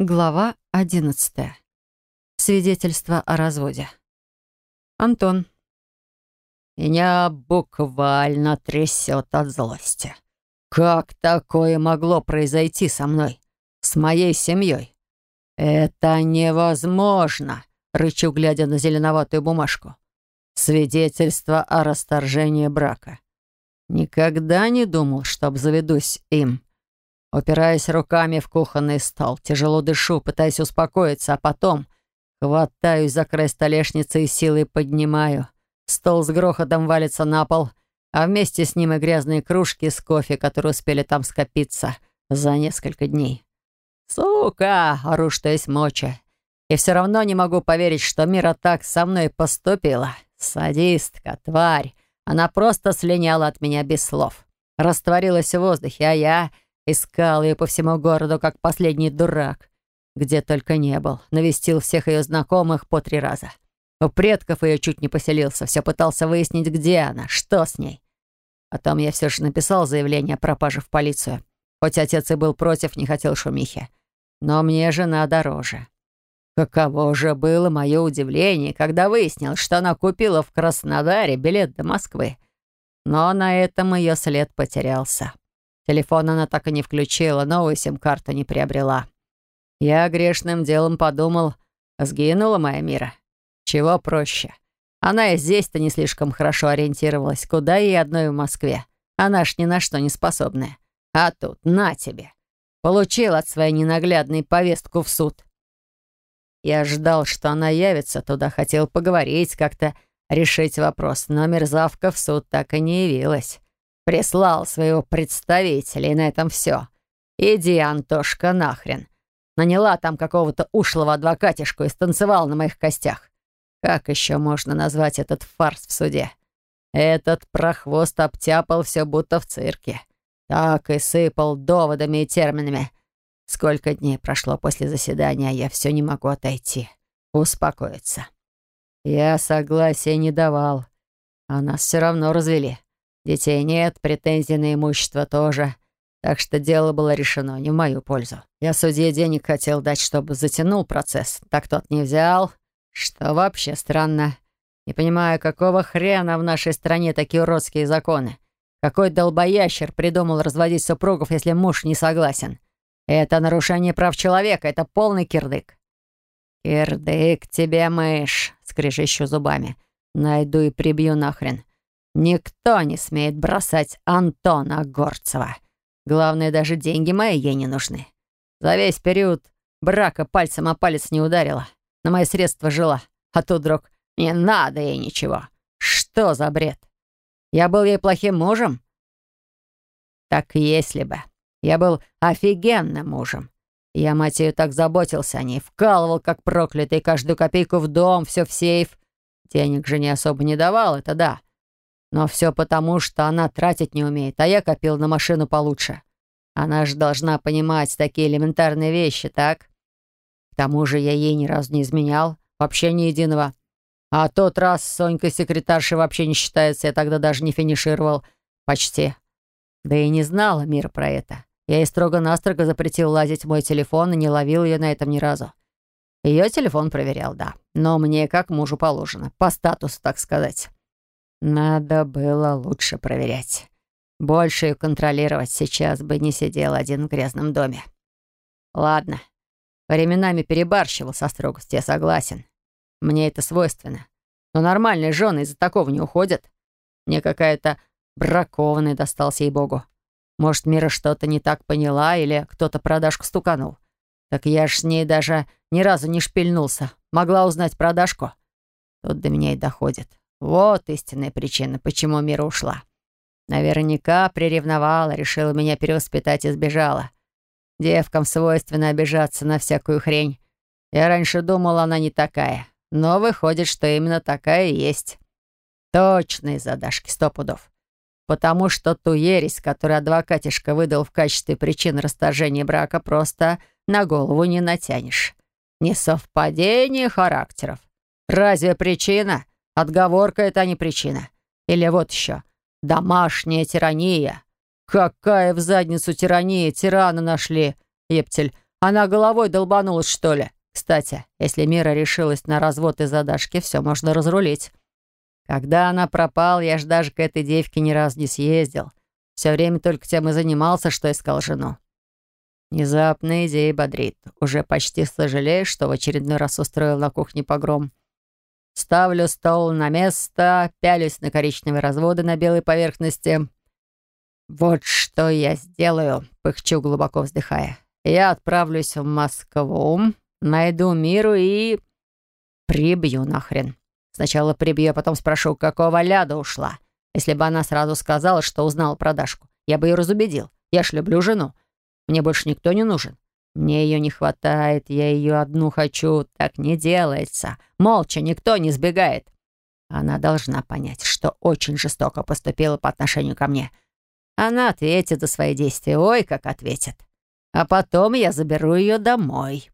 Глава одиннадцатая. Свидетельство о разводе. Антон. Меня буквально трясет от злости. Как такое могло произойти со мной, с моей семьей? Это невозможно, рычу, глядя на зеленоватую бумажку. Свидетельство о расторжении брака. Никогда не думал, что обзаведусь им. Упираясь руками в кухонный стол, тяжело дышу, пытаясь успокоиться, а потом хватаюсь за край столешницы и силой поднимаю. Стол с грохотом валится на пол, а вместе с ним и грязные кружки с кофе, которые успели там скопиться за несколько дней. «Сука!» — ору, что есть моча. И все равно не могу поверить, что Мира так со мной поступила. Садистка, тварь. Она просто слиняла от меня без слов. Растворилась в воздухе, а я Искал ее по всему городу, как последний дурак. Где только не был. Навестил всех ее знакомых по три раза. У предков ее чуть не поселился. Все пытался выяснить, где она, что с ней. Потом я все же написал заявление о пропаже в полицию. Хоть отец и был против, не хотел шумихи. Но мне жена дороже. Каково же было мое удивление, когда выяснил, что она купила в Краснодаре билет до Москвы. Но на этом ее след потерялся. Телефон она так и не включила, новую сим-карту не приобрела. Я грешным делом подумал, сгинула моя мира. Чего проще. Она и здесь-то не слишком хорошо ориентировалась. Куда ей одной в Москве? Она ж ни на что не способная. А тут, на тебе. Получил от своей ненаглядной повестку в суд. Я ждал, что она явится туда, хотел поговорить, как-то решить вопрос, но мерзавка в суд так и не явилась. Прислал своего представителя, и на этом все. Иди, Антошка, нахрен. Наняла там какого-то ушлого адвокатишку и станцевал на моих костях. Как еще можно назвать этот фарс в суде? Этот прохвост обтяпал все будто в цирке. Так и сыпал доводами и терминами. Сколько дней прошло после заседания, я все не могу отойти. Успокоиться. Я согласия не давал, а нас все равно развели. Детей нет, претензий на имущество тоже. Так что дело было решено не в мою пользу. Я судье денег хотел дать, чтобы затянул процесс. Так тот не взял. Что вообще странно. Не понимаю, какого хрена в нашей стране такие уродские законы. Какой долбоящер придумал разводить супругов, если муж не согласен? Это нарушение прав человека, это полный кирдык. «Кирдык тебе, мышь!» — скрежещу зубами. «Найду и прибью нахрен. Никто не смеет бросать Антона Горцева. Главное, даже деньги мои ей не нужны. За весь период брака пальцем о палец не ударила. На мои средства жила. А тут вдруг не надо ей ничего. Что за бред? Я был ей плохим мужем? Так если бы. Я был офигенным мужем. Я, мать ее, так заботился о ней, вкалывал, как проклятый, каждую копейку в дом, все в сейф. Денег же не особо не давал, это да. Но все потому, что она тратить не умеет, а я копил на машину получше. Она же должна понимать такие элементарные вещи, так? К тому же я ей ни разу не изменял, вообще ни единого. А тот раз с Сонькой вообще не считается, я тогда даже не финишировал. Почти. Да и не знала мира про это. Я ей строго-настрого запретил лазить в мой телефон и не ловил ее на этом ни разу. Ее телефон проверял, да. Но мне как мужу положено. По статусу, так сказать. Надо было лучше проверять. Больше и контролировать сейчас бы не сидел один в грязном доме. Ладно, временами перебарщивал со строгостью, я согласен. Мне это свойственно. Но нормальные жены из-за такого не уходят. Мне какая-то бракованная достался ей-богу. Может, Мира что-то не так поняла или кто-то продажку стуканул. Так я ж с ней даже ни разу не шпильнулся. Могла узнать продажку. Тут до меня и доходит. Вот истинная причина, почему Мира ушла. Наверняка приревновала, решила меня перевоспитать и сбежала. Девкам свойственно обижаться на всякую хрень. Я раньше думала, она не такая. Но выходит, что именно такая и есть. Точно из-за Дашки, сто пудов. Потому что ту ересь, которую адвокатишка выдал в качестве причин расторжения брака, просто на голову не натянешь. Не совпадение характеров. Разве причина? Отговорка — это не причина. Или вот еще. Домашняя тирания. Какая в задницу тирания? Тирана нашли. Ептель. Она головой долбанулась, что ли? Кстати, если Мира решилась на развод из-за Дашки, все можно разрулить. Когда она пропала, я ж даже к этой девке ни разу не съездил. Все время только тем и занимался, что искал жену. Внезапная идея бодрит. Уже почти сожалеешь, что в очередной раз устроил на кухне погром. Ставлю стол на место, пялюсь на коричневые разводы на белой поверхности. «Вот что я сделаю», — пыхчу, глубоко вздыхая. «Я отправлюсь в Москву, найду миру и... прибью нахрен. Сначала прибью, а потом спрошу, какого ляда ушла. Если бы она сразу сказала, что узнала про Дашку, я бы ее разубедил. Я ж люблю жену. Мне больше никто не нужен. Мне ее не хватает, я ее одну хочу. Так не делается. Молча никто не сбегает. Она должна понять, что очень жестоко поступила по отношению ко мне. Она ответит за свои действия. Ой, как ответит. А потом я заберу ее домой.